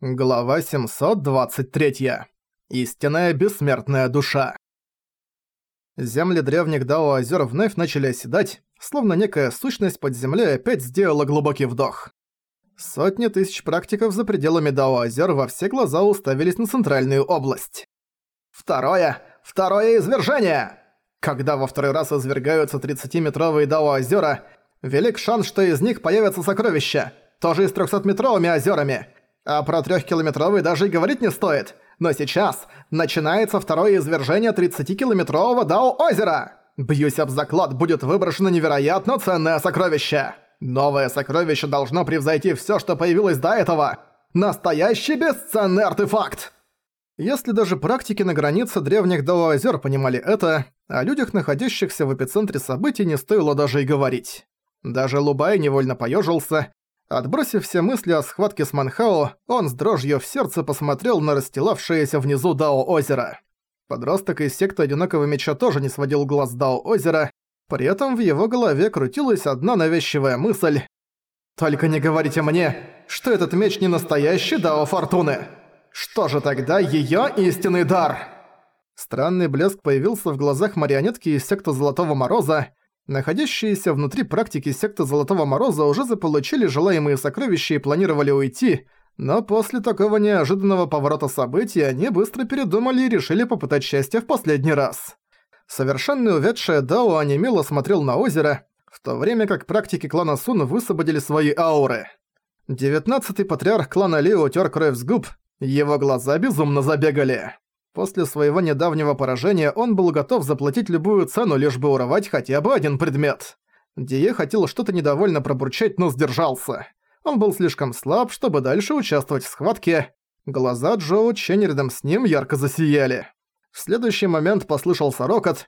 Глава 723. Истинная бессмертная душа. Земли древних Дао-озёр вновь начали оседать, словно некая сущность под землей опять сделала глубокий вдох. Сотни тысяч практиков за пределами Дао-озёр во все глаза уставились на центральную область. Второе! Второе извержение! Когда во второй раз извергаются 30-метровые Дао-озёра, велик шанс, что из них появятся сокровища, тоже и с 300-метровыми озерами – а про трехкилометровый даже и говорить не стоит. Но сейчас начинается второе извержение 30-километрового Дао-озера. Бьюсь об заклад, будет выброшено невероятно ценное сокровище. Новое сокровище должно превзойти все, что появилось до этого. Настоящий бесценный артефакт! Если даже практики на границе древних Дао-озер понимали это, о людях, находящихся в эпицентре событий, не стоило даже и говорить. Даже Лубай невольно поёжился, Отбросив все мысли о схватке с Манхао, он с дрожью в сердце посмотрел на расстилавшееся внизу Дао-озеро. Подросток из секты Одинокого Меча тоже не сводил глаз Дао-озера, при этом в его голове крутилась одна навязчивая мысль. «Только не говорите мне, что этот меч не настоящий Дао Фортуны! Что же тогда её истинный дар?» Странный блеск появился в глазах марионетки из секты Золотого Мороза, Находящиеся внутри практики секты Золотого Мороза уже заполучили желаемые сокровища и планировали уйти, но после такого неожиданного поворота событий они быстро передумали и решили попытать счастье в последний раз. Совершенно увядшая Дао онемело смотрел на озеро, в то время как практики клана Сун высвободили свои ауры. Девятнадцатый патриарх клана Ли утер кровь с губ, его глаза безумно забегали. После своего недавнего поражения он был готов заплатить любую цену, лишь бы урвать хотя бы один предмет. Дие хотел что-то недовольно пробурчать, но сдержался. Он был слишком слаб, чтобы дальше участвовать в схватке. Глаза Джоу Чень рядом с ним ярко засияли. В следующий момент послышался рокот,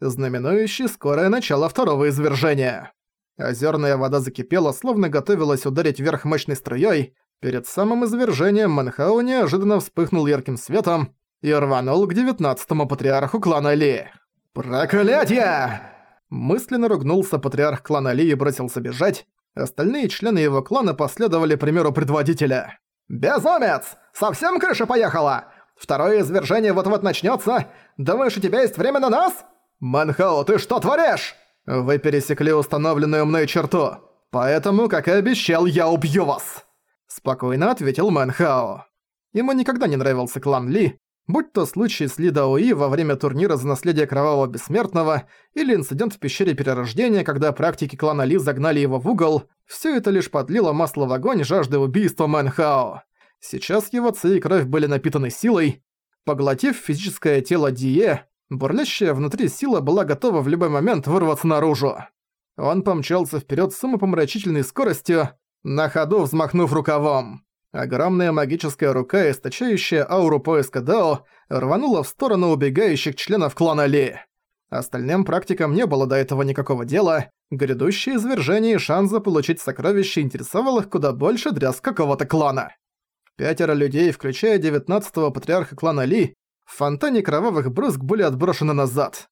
знаменующий скорое начало второго извержения. Озерная вода закипела, словно готовилась ударить вверх мощной струей. Перед самым извержением Манхау неожиданно вспыхнул ярким светом, и рванул к девятнадцатому патриарху клана Ли. «Проклятье!» Мысленно ругнулся патриарх клана Ли и бросился бежать. Остальные члены его клана последовали примеру предводителя. «Безумец! Совсем крыша поехала? Второе извержение вот-вот начнется. Думаешь, у тебя есть время на нас? Манхао, ты что творишь?» «Вы пересекли установленную мной черту. Поэтому, как и обещал, я убью вас!» Спокойно ответил Манхао. Ему никогда не нравился клан Ли, Будь то случай с Ли Даои во время турнира за наследие Кровавого Бессмертного или инцидент в пещере Перерождения, когда практики клана Ли загнали его в угол, все это лишь подлило масло в огонь жажды убийства Мэнхао. Сейчас его ци и кровь были напитаны силой. Поглотив физическое тело Дие, бурлящая внутри сила была готова в любой момент вырваться наружу. Он помчался вперед с умопомрачительной скоростью, на ходу взмахнув рукавом. Огромная магическая рука, источающая ауру поиска Дао, рванула в сторону убегающих членов клана Ли. Остальным практикам не было до этого никакого дела, грядущее извержение и шанс заполучить сокровища интересовал их куда больше дрязг какого-то клана. Пятеро людей, включая девятнадцатого патриарха клана Ли, в фонтане кровавых брызг были отброшены назад.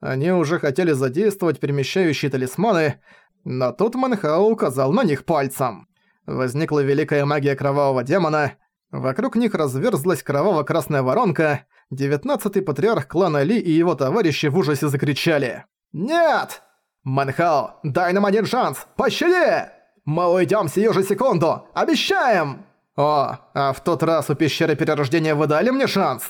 Они уже хотели задействовать перемещающие талисманы, но тут Манхао указал на них пальцем. Возникла великая магия кровавого демона. Вокруг них разверзлась кроваво-красная воронка. Девятнадцатый патриарх клана Ли и его товарищи в ужасе закричали. «Нет! Манхао, дай нам один шанс! Пощади! Мы уйдем сию же секунду! Обещаем!» «О, а в тот раз у пещеры перерождения вы дали мне шанс?»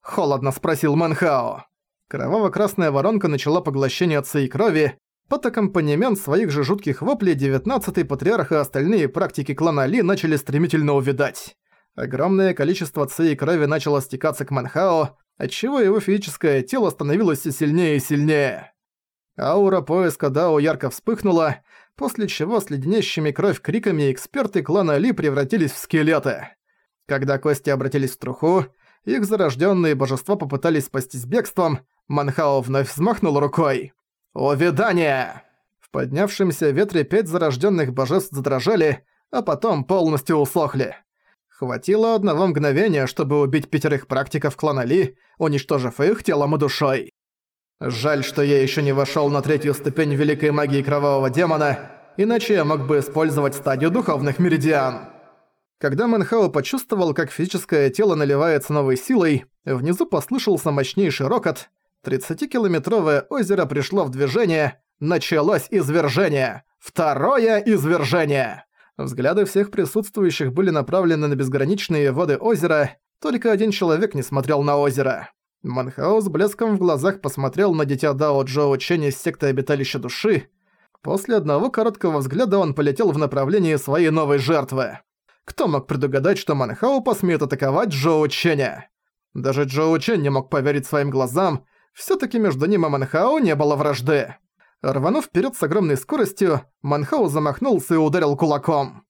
Холодно спросил Манхао. Кроваво-красная воронка начала поглощение отца и крови, под аккомпанемент своих же жутких воплей девятнадцатый патриарх и остальные практики клана Ли начали стремительно увядать. Огромное количество ци и крови начало стекаться к Манхао, отчего его физическое тело становилось все сильнее и сильнее. Аура поиска Дао ярко вспыхнула, после чего с леденящими кровь криками эксперты клана Ли превратились в скелеты. Когда кости обратились в труху, их зарожденные божества попытались спастись бегством, Манхао вновь взмахнул рукой. «Увидание!» В поднявшемся ветре пять зарожденных божеств задрожали, а потом полностью усохли. Хватило одного мгновения, чтобы убить пятерых практиков клана Ли, уничтожив их телом и душой. Жаль, что я еще не вошел на третью ступень великой магии кровавого демона, иначе я мог бы использовать стадию духовных меридиан. Когда Мэнхао почувствовал, как физическое тело наливается новой силой, внизу послышался мощнейший рокот. 30-километровое озеро пришло в движение. Началось извержение. Второе извержение. Взгляды всех присутствующих были направлены на безграничные воды озера, только один человек не смотрел на озеро. Манхао с блеском в глазах посмотрел на дитя Дао Джоу Чэнь из секты обиталища души. После одного короткого взгляда он полетел в направлении своей новой жертвы. Кто мог предугадать, что Манхао посмеет атаковать Джоу Ченя? Даже Джоу Чэнь не мог поверить своим глазам, все таки между ним и Манхао не было вражды. Рванув вперед с огромной скоростью, Манхау замахнулся и ударил кулаком.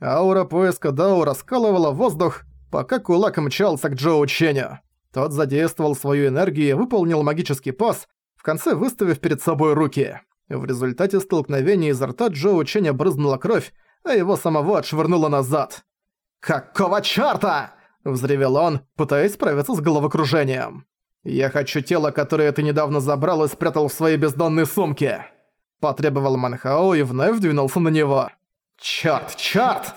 Аура поиска Дао раскалывала воздух, пока кулак мчался к Джоу Ченю. Тот задействовал свою энергию и выполнил магический пас, в конце выставив перед собой руки. В результате столкновения изо рта Джоу Ченя брызнула кровь, а его самого отшвырнуло назад. «Какого чёрта?» – взревел он, пытаясь справиться с головокружением. «Я хочу тело, которое ты недавно забрал и спрятал в своей бездонной сумке!» Потребовал Манхао и вновь двинулся на него. «Чёрт, чёрт!»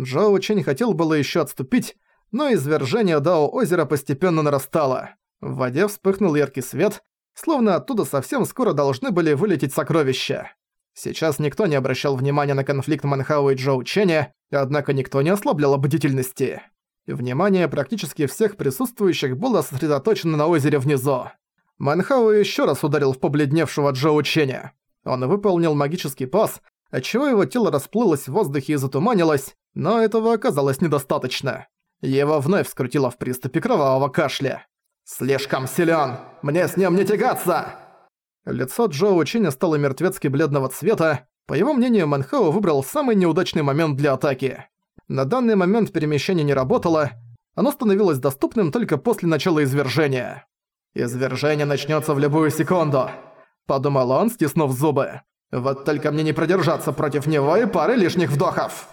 Джоу Чень хотел было ещё отступить, но извержение Дао озера постепенно нарастало. В воде вспыхнул яркий свет, словно оттуда совсем скоро должны были вылететь сокровища. Сейчас никто не обращал внимания на конфликт Манхао и Джоу Ченя, однако никто не ослаблял бдительности. Внимание практически всех присутствующих было сосредоточено на озере внизу. Манхао еще раз ударил в побледневшего Джоу Ченя. Он выполнил магический пас, отчего его тело расплылось в воздухе и затуманилось, но этого оказалось недостаточно. Его вновь скрутило в приступе кровавого кашля. «Слишком силен! Мне с ним не тягаться!» Лицо Джоу Чиня стало мертвецки бледного цвета. По его мнению, Манхао выбрал самый неудачный момент для атаки. На данный момент перемещение не работало, оно становилось доступным только после начала извержения. «Извержение начнется в любую секунду», — подумал он, стиснув зубы. «Вот только мне не продержаться против него и пары лишних вдохов».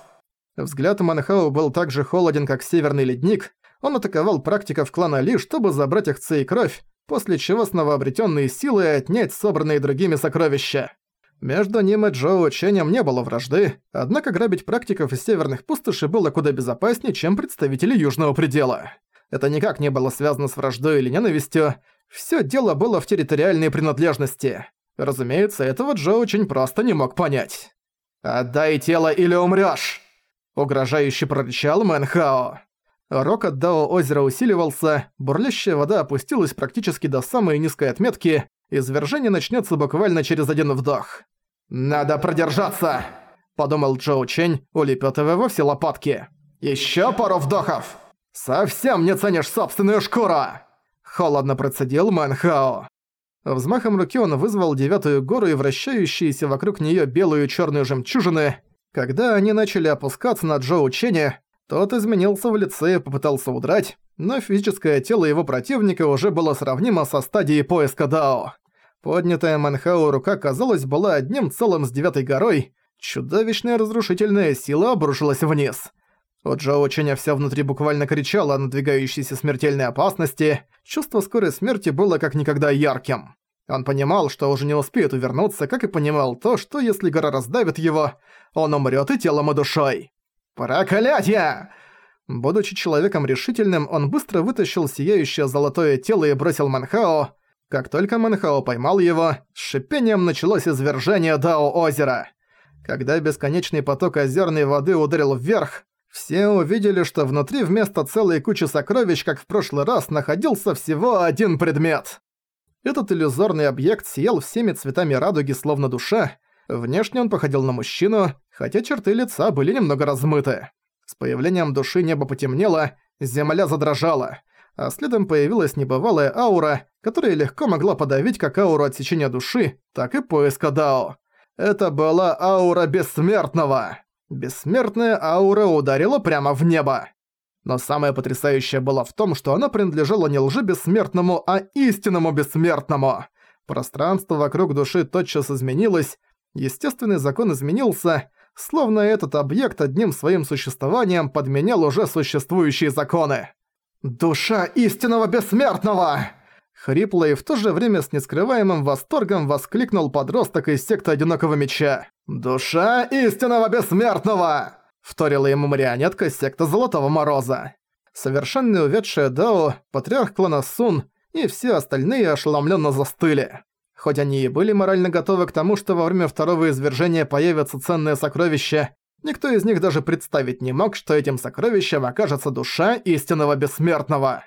Взгляд Манхау был так же холоден, как северный ледник. Он атаковал практиков клана Ли, чтобы забрать их ци и кровь, после чего с новообретенные силы отнять собранные другими сокровища. Между ним и Джоу Ченем не было вражды, однако грабить практиков из северных пустошей было куда безопаснее, чем представители Южного Предела. Это никак не было связано с враждой или ненавистью, всё дело было в территориальной принадлежности. Разумеется, этого Джо очень просто не мог понять. «Отдай тело или умрёшь!» Угрожающе прорычал Мэнхао. Рок от Дао озера усиливался, бурлящая вода опустилась практически до самой низкой отметки, извержение начнется буквально через один вдох. «Надо продержаться!» – подумал Джоу Чень, улепетывая во все лопатки. «Ещё пару вдохов! Совсем не ценишь собственную шкуру!» Холодно процедил Манхао. Взмахом руки он вызвал девятую гору и вращающиеся вокруг неё белую и чёрную жемчужины. Когда они начали опускаться на Джоу Ченя, тот изменился в лице и попытался удрать, но физическое тело его противника уже было сравнимо со стадией поиска Дао. Поднятая Манхау рука, казалось, была одним целым с девятой горой. Чудовищная разрушительная сила обрушилась вниз. У Джоу Ченя вся внутри буквально кричала о надвигающейся смертельной опасности. Чувство скорой смерти было как никогда ярким. Он понимал, что уже не успеет увернуться, как и понимал то, что если гора раздавит его, он умрет и телом, и душой. «Проклятье!» Будучи человеком решительным, он быстро вытащил сияющее золотое тело и бросил Манхао, как только Манхао поймал его, с шипением началось извержение Дао-озера. Когда бесконечный поток озерной воды ударил вверх, все увидели, что внутри вместо целой кучи сокровищ, как в прошлый раз, находился всего один предмет. Этот иллюзорный объект сиял всеми цветами радуги, словно душа. Внешне он походил на мужчину, хотя черты лица были немного размыты. С появлением души небо потемнело, земля задрожала а следом появилась небывалая аура, которая легко могла подавить как ауру отсечения души, так и поиска Дао. Это была аура Бессмертного. Бессмертная аура ударила прямо в небо. Но самое потрясающее было в том, что она принадлежала не лже-бессмертному, а истинному бессмертному. Пространство вокруг души тотчас изменилось, естественный закон изменился, словно этот объект одним своим существованием подменял уже существующие законы. «Душа истинного бессмертного!» Хрипло и в то же время с нескрываемым восторгом воскликнул подросток из секты Одинокого Меча. «Душа истинного бессмертного!» Вторила ему марионетка секта Золотого Мороза. Совершенно увядшая Дао, патриарх клана Сун и все остальные ошеломленно застыли. Хоть они и были морально готовы к тому, что во время второго извержения появятся ценные сокровища, никто из них даже представить не мог, что этим сокровищем окажется душа истинного бессмертного.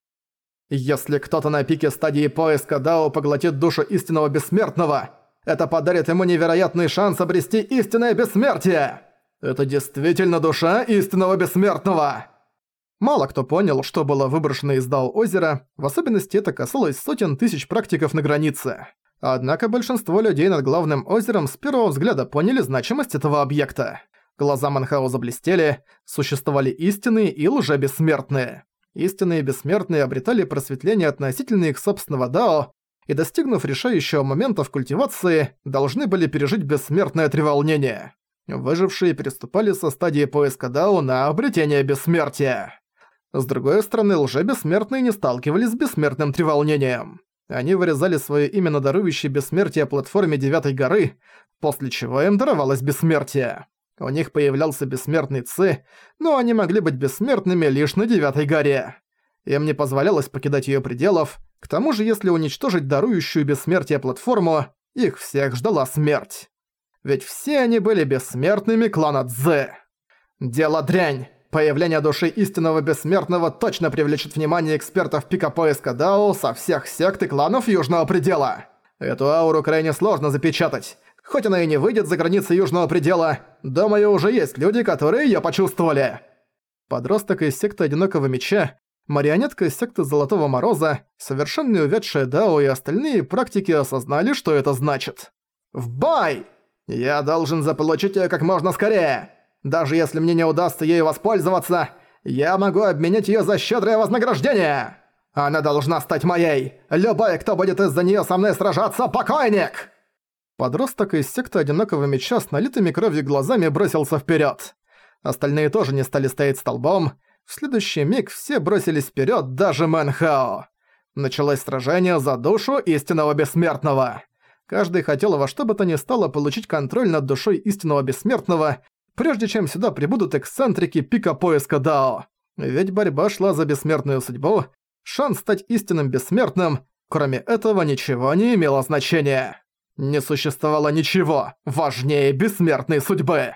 Если кто-то на пике стадии поиска Дао поглотит душу истинного бессмертного, это подарит ему невероятный шанс обрести истинное бессмертие! Это действительно душа истинного бессмертного! Мало кто понял, что было выброшено из Дао озера, в особенности это касалось сотен тысяч практиков на границе. Однако большинство людей над главным озером с первого взгляда поняли значимость этого объекта. Глаза Манхао заблестели, существовали истинные и лжебессмертные. Истинные бессмертные обретали просветление относительно их собственного Дао, и достигнув решающего момента в культивации, должны были пережить бессмертное треволнение. Выжившие переступали со стадии поиска Дао на обретение бессмертия. С другой стороны, лжебессмертные не сталкивались с бессмертным треволнением. Они вырезали свое имя на дарующей бессмертие платформе Девятой горы, после чего им даровалось бессмертие. У них появлялся бессмертный Ци, но они могли быть бессмертными лишь на Девятой горе. Им не позволялось покидать её пределов, к тому же если уничтожить дарующую бессмертие платформу, их всех ждала смерть. Ведь все они были бессмертными клана Цзэ. Дело дрянь! Появление души истинного бессмертного точно привлечет внимание экспертов пика поиска Дао со всех сект и кланов Южного Предела. Эту ауру крайне сложно запечатать. Хоть она и не выйдет за границы Южного Предела, думаю, уже есть люди, которые её почувствовали. Подросток из секты Одинокого Меча, марионетка из секты Золотого Мороза, совершенно увядшая Дао и остальные практики осознали, что это значит. «В бой! Я должен заполучить её как можно скорее!» Даже если мне не удастся ею воспользоваться, я могу обменять её за щедрое вознаграждение! Она должна стать моей! Любой, кто будет из-за неё со мной сражаться, покойник!» Подросток из секты Одинокого Меча с налитыми кровью глазами бросился вперёд. Остальные тоже не стали стоять столбом. В следующий миг все бросились вперёд, даже Мэнхао. Началось сражение за душу истинного бессмертного. Каждый хотел во что бы то ни стало получить контроль над душой истинного бессмертного прежде чем сюда прибудут эксцентрики пика поиска Дао. Ведь борьба шла за бессмертную судьбу, шанс стать истинным бессмертным, кроме этого ничего не имело значения. Не существовало ничего важнее бессмертной судьбы.